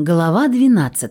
Глава 12.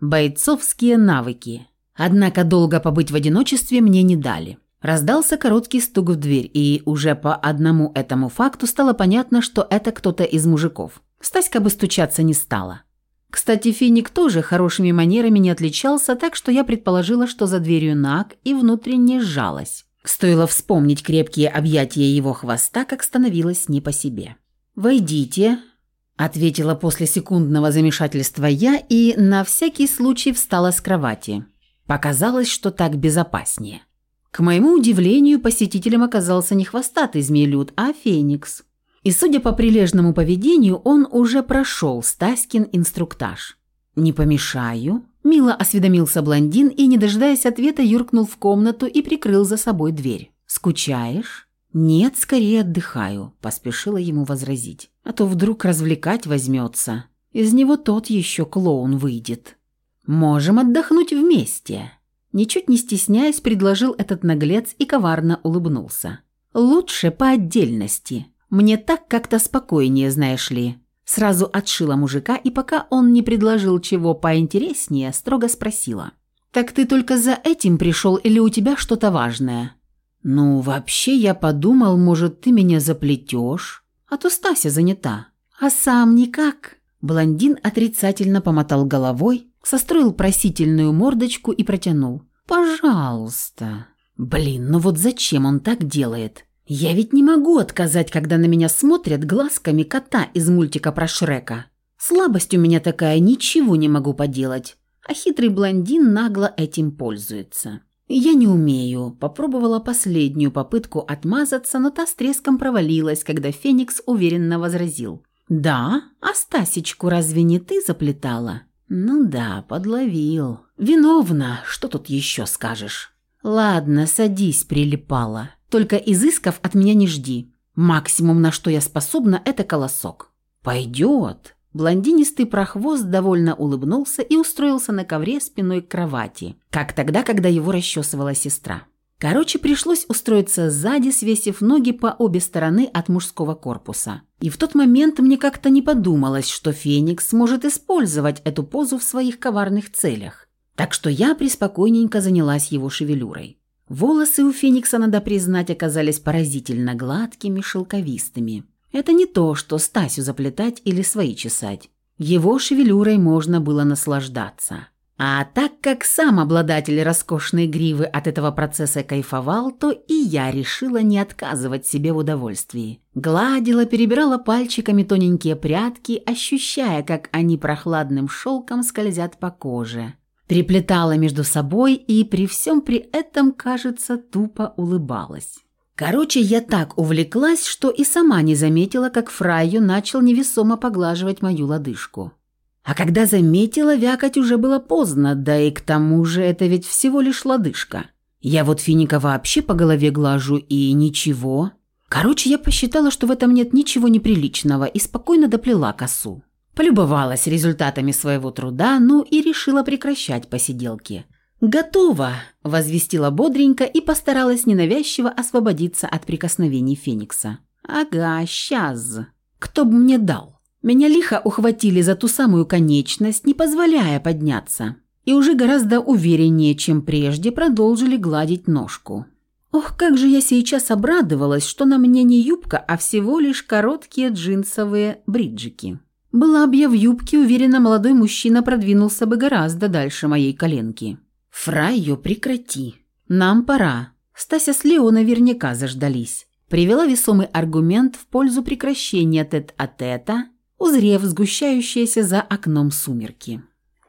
Бойцовские навыки. Однако долго побыть в одиночестве мне не дали. Раздался короткий стук в дверь, и уже по одному этому факту стало понятно, что это кто-то из мужиков. Стаська бы стучаться не стала. Кстати, Финик тоже хорошими манерами не отличался, так что я предположила, что за дверью Наг и внутренне сжалась. Стоило вспомнить крепкие объятия его хвоста, как становилось не по себе. «Войдите», – ответила после секундного замешательства я и на всякий случай встала с кровати. Показалось, что так безопаснее. К моему удивлению, посетителем оказался не хвостатый змеелюд, а феникс. И судя по прилежному поведению, он уже прошел Стаськин инструктаж. «Не помешаю», – мило осведомился блондин и, не дожидаясь ответа, юркнул в комнату и прикрыл за собой дверь. «Скучаешь?» «Нет, скорее отдыхаю», – поспешила ему возразить. «А то вдруг развлекать возьмется. Из него тот еще клоун выйдет». «Можем отдохнуть вместе», Ничуть не стесняясь, предложил этот наглец и коварно улыбнулся. «Лучше по отдельности. Мне так как-то спокойнее, знаешь ли». Сразу отшила мужика, и пока он не предложил чего поинтереснее, строго спросила. «Так ты только за этим пришел или у тебя что-то важное?» «Ну, вообще я подумал, может, ты меня заплетешь, а то Стася занята». «А сам никак?» Блондин отрицательно помотал головой, состроил просительную мордочку и протянул. «Пожалуйста». «Блин, ну вот зачем он так делает? Я ведь не могу отказать, когда на меня смотрят глазками кота из мультика про Шрека. Слабость у меня такая, ничего не могу поделать. А хитрый блондин нагло этим пользуется. Я не умею. Попробовала последнюю попытку отмазаться, но та с треском провалилась, когда Феникс уверенно возразил. «Да? А Стасечку разве не ты заплетала?» «Ну да, подловил. Виновна, что тут еще скажешь?» «Ладно, садись, прилипала. Только изысков от меня не жди. Максимум, на что я способна, это колосок». «Пойдет». Блондинистый прохвост довольно улыбнулся и устроился на ковре спиной к кровати, как тогда, когда его расчесывала сестра. Короче, пришлось устроиться сзади, свесив ноги по обе стороны от мужского корпуса. И в тот момент мне как-то не подумалось, что Феникс может использовать эту позу в своих коварных целях. Так что я преспокойненько занялась его шевелюрой. Волосы у Феникса, надо признать, оказались поразительно гладкими, шелковистыми. Это не то, что Стасю заплетать или свои чесать. Его шевелюрой можно было наслаждаться. А так как сам обладатель роскошной гривы от этого процесса кайфовал, то и я решила не отказывать себе в удовольствии. Гладила, перебирала пальчиками тоненькие прядки, ощущая, как они прохладным шелком скользят по коже. Приплетала между собой и при всем при этом, кажется, тупо улыбалась. Короче, я так увлеклась, что и сама не заметила, как Фрайю начал невесомо поглаживать мою лодыжку. А когда заметила, вякать уже было поздно, да и к тому же это ведь всего лишь лодыжка. Я вот финика вообще по голове глажу и ничего. Короче, я посчитала, что в этом нет ничего неприличного и спокойно доплела косу. Полюбовалась результатами своего труда, ну и решила прекращать посиделки. «Готово!» – возвестила бодренько и постаралась ненавязчиво освободиться от прикосновений Феникса. «Ага, сейчас. Кто бы мне дал?» Меня лихо ухватили за ту самую конечность, не позволяя подняться, и уже гораздо увереннее, чем прежде, продолжили гладить ножку. Ох, как же я сейчас обрадовалась, что на мне не юбка, а всего лишь короткие джинсовые бриджики. Была бы я в юбке, уверена, молодой мужчина продвинулся бы гораздо дальше моей коленки. «Фрайо, прекрати. Нам пора». Стася с Лео наверняка заждались. Привела весомый аргумент в пользу прекращения тет-а-тета узрев сгущающиеся за окном сумерки.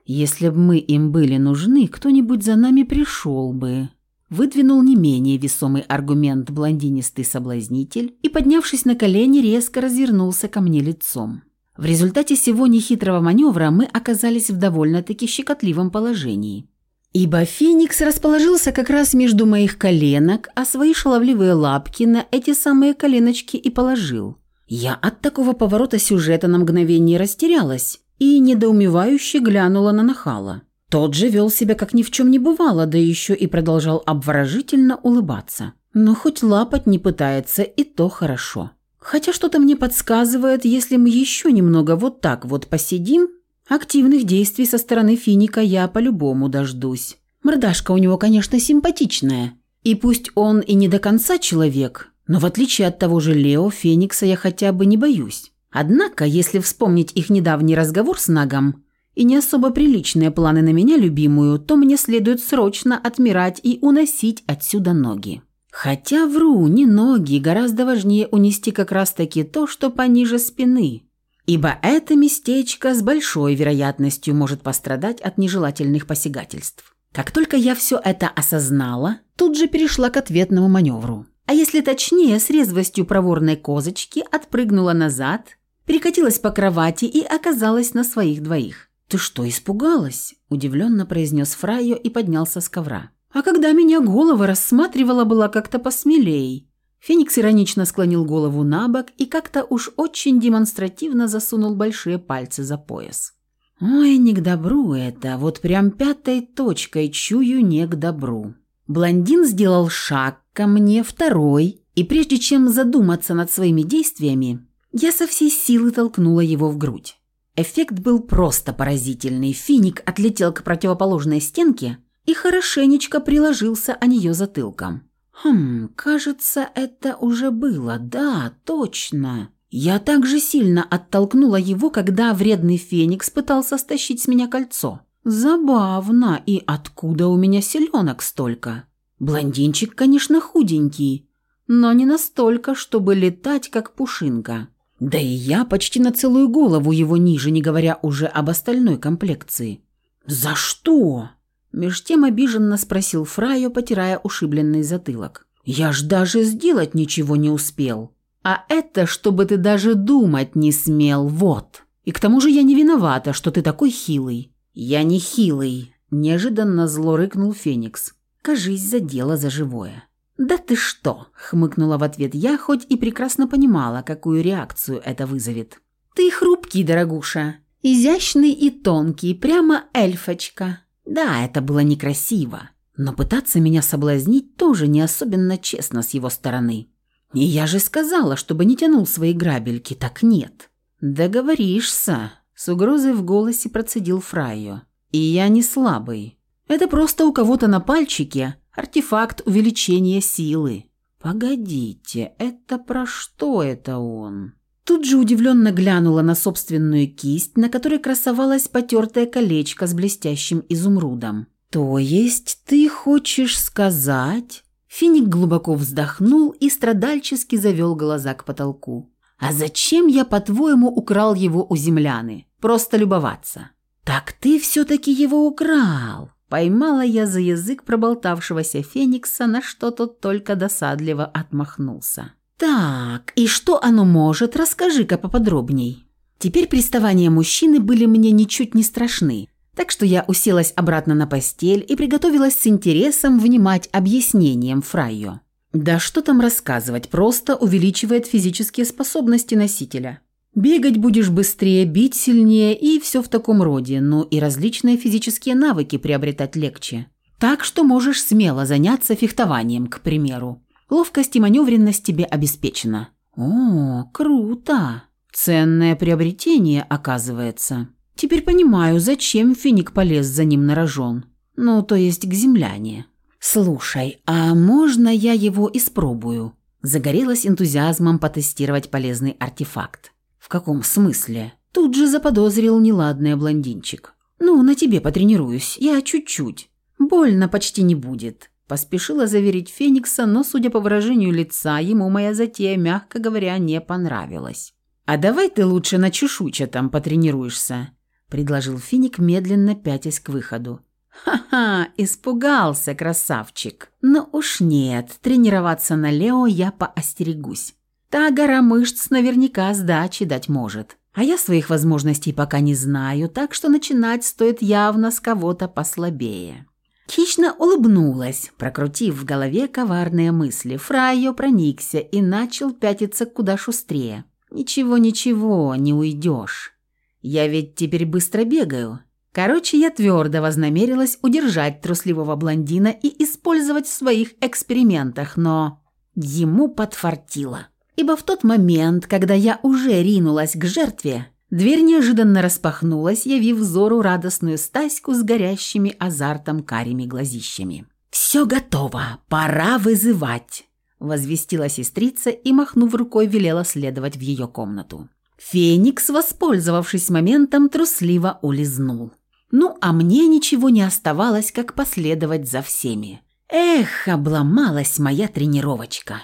«Если бы мы им были нужны, кто-нибудь за нами пришел бы», выдвинул не менее весомый аргумент блондинистый соблазнитель и, поднявшись на колени, резко развернулся ко мне лицом. В результате сего нехитрого маневра мы оказались в довольно-таки щекотливом положении. Ибо Феникс расположился как раз между моих коленок, а свои шаловливые лапки на эти самые коленочки и положил – я от такого поворота сюжета на мгновение растерялась и недоумевающе глянула на нахала. Тот же вел себя как ни в чем не бывало, да еще и продолжал обворожительно улыбаться. Но хоть лапать не пытается, и то хорошо. Хотя что-то мне подсказывает, если мы еще немного вот так вот посидим, Активных действий со стороны Финика я по-любому дождусь. Мордашка у него, конечно, симпатичная. И пусть он и не до конца человек, но в отличие от того же Лео, Феникса я хотя бы не боюсь. Однако, если вспомнить их недавний разговор с Нагом и не особо приличные планы на меня любимую, то мне следует срочно отмирать и уносить отсюда ноги. Хотя вру, не ноги, гораздо важнее унести как раз-таки то, что пониже спины. Ибо это местечко с большой вероятностью может пострадать от нежелательных посягательств. Как только я все это осознала, тут же перешла к ответному маневру. А если точнее, с резвостью проворной козочки отпрыгнула назад, перекатилась по кровати и оказалась на своих двоих. «Ты что, испугалась?» – удивленно произнес Фрайо и поднялся с ковра. А когда меня голова рассматривала, была как-то посмелей. Феникс иронично склонил голову на бок и как-то уж очень демонстративно засунул большие пальцы за пояс. «Ой, не к добру это, вот прям пятой точкой чую не к добру». Блондин сделал шаг ко мне, второй, и прежде чем задуматься над своими действиями, я со всей силы толкнула его в грудь. Эффект был просто поразительный. Финик отлетел к противоположной стенке и хорошенечко приложился о нее затылком. «Хм, кажется, это уже было, да, точно». Я так же сильно оттолкнула его, когда вредный феникс пытался стащить с меня кольцо. Забавно, и откуда у меня селенок столько? Блондинчик, конечно, худенький, но не настолько, чтобы летать, как пушинка. Да и я почти на целую голову его ниже, не говоря уже об остальной комплекции. «За что?» Меж тем обиженно спросил Фрайо, потирая ушибленный затылок. «Я ж даже сделать ничего не успел. А это, чтобы ты даже думать не смел, вот. И к тому же я не виновата, что ты такой хилый». «Я не хилый», – неожиданно зло рыкнул Феникс. «Кажись, задело за живое». «Да ты что!» – хмыкнула в ответ я, хоть и прекрасно понимала, какую реакцию это вызовет. «Ты хрупкий, дорогуша. Изящный и тонкий, прямо эльфочка. Да, это было некрасиво, но пытаться меня соблазнить тоже не особенно честно с его стороны. И я же сказала, чтобы не тянул свои грабельки, так нет. Договоришься, с угрозой в голосе процедил Фрайо. И я не слабый. Это просто у кого-то на пальчике артефакт увеличения силы. Погодите, это про что это он? Тут же удивленно глянула на собственную кисть, на которой красовалось потертое колечко с блестящим изумрудом. «То есть ты хочешь сказать...» Финик глубоко вздохнул и страдальчески завел глаза к потолку. «А зачем я, по-твоему, украл его у земляны? Просто любоваться». «Так ты все-таки его украл!» Поймала я за язык проболтавшегося Феникса, на что тот только досадливо отмахнулся. «Так, и что оно может? Расскажи-ка поподробней». Теперь приставания мужчины были мне ничуть не страшны, так что я уселась обратно на постель и приготовилась с интересом внимать объяснениям Фрайо. Да что там рассказывать, просто увеличивает физические способности носителя. Бегать будешь быстрее, бить сильнее и все в таком роде, ну и различные физические навыки приобретать легче. Так что можешь смело заняться фехтованием, к примеру. Ловкость и маневренность тебе обеспечена». «О, круто! Ценное приобретение, оказывается. Теперь понимаю, зачем Финик полез за ним на рожон. Ну, то есть к земляне». «Слушай, а можно я его испробую?» Загорелась энтузиазмом потестировать полезный артефакт. «В каком смысле?» Тут же заподозрил неладный блондинчик. «Ну, на тебе потренируюсь, я чуть-чуть. Больно почти не будет. Поспешила заверить Феникса, но, судя по выражению лица, ему моя затея, мягко говоря, не понравилась. «А давай ты лучше на чешуйчатом потренируешься», – предложил Финик, медленно пятясь к выходу. «Ха-ха, испугался, красавчик. Но уж нет, тренироваться на Лео я поостерегусь. Та гора мышц наверняка сдачи дать может. А я своих возможностей пока не знаю, так что начинать стоит явно с кого-то послабее». Хищно улыбнулась, прокрутив в голове коварные мысли. Фрайо проникся и начал пятиться куда шустрее. «Ничего, ничего, не уйдешь. Я ведь теперь быстро бегаю». Короче, я твердо вознамерилась удержать трусливого блондина и использовать в своих экспериментах, но ему подфартило. Ибо в тот момент, когда я уже ринулась к жертве, Дверь неожиданно распахнулась, явив взору радостную Стаську с горящими азартом карими глазищами. «Все готово, пора вызывать!» – возвестила сестрица и, махнув рукой, велела следовать в ее комнату. Феникс, воспользовавшись моментом, трусливо улизнул. Ну, а мне ничего не оставалось, как последовать за всеми. Эх, обломалась моя тренировочка.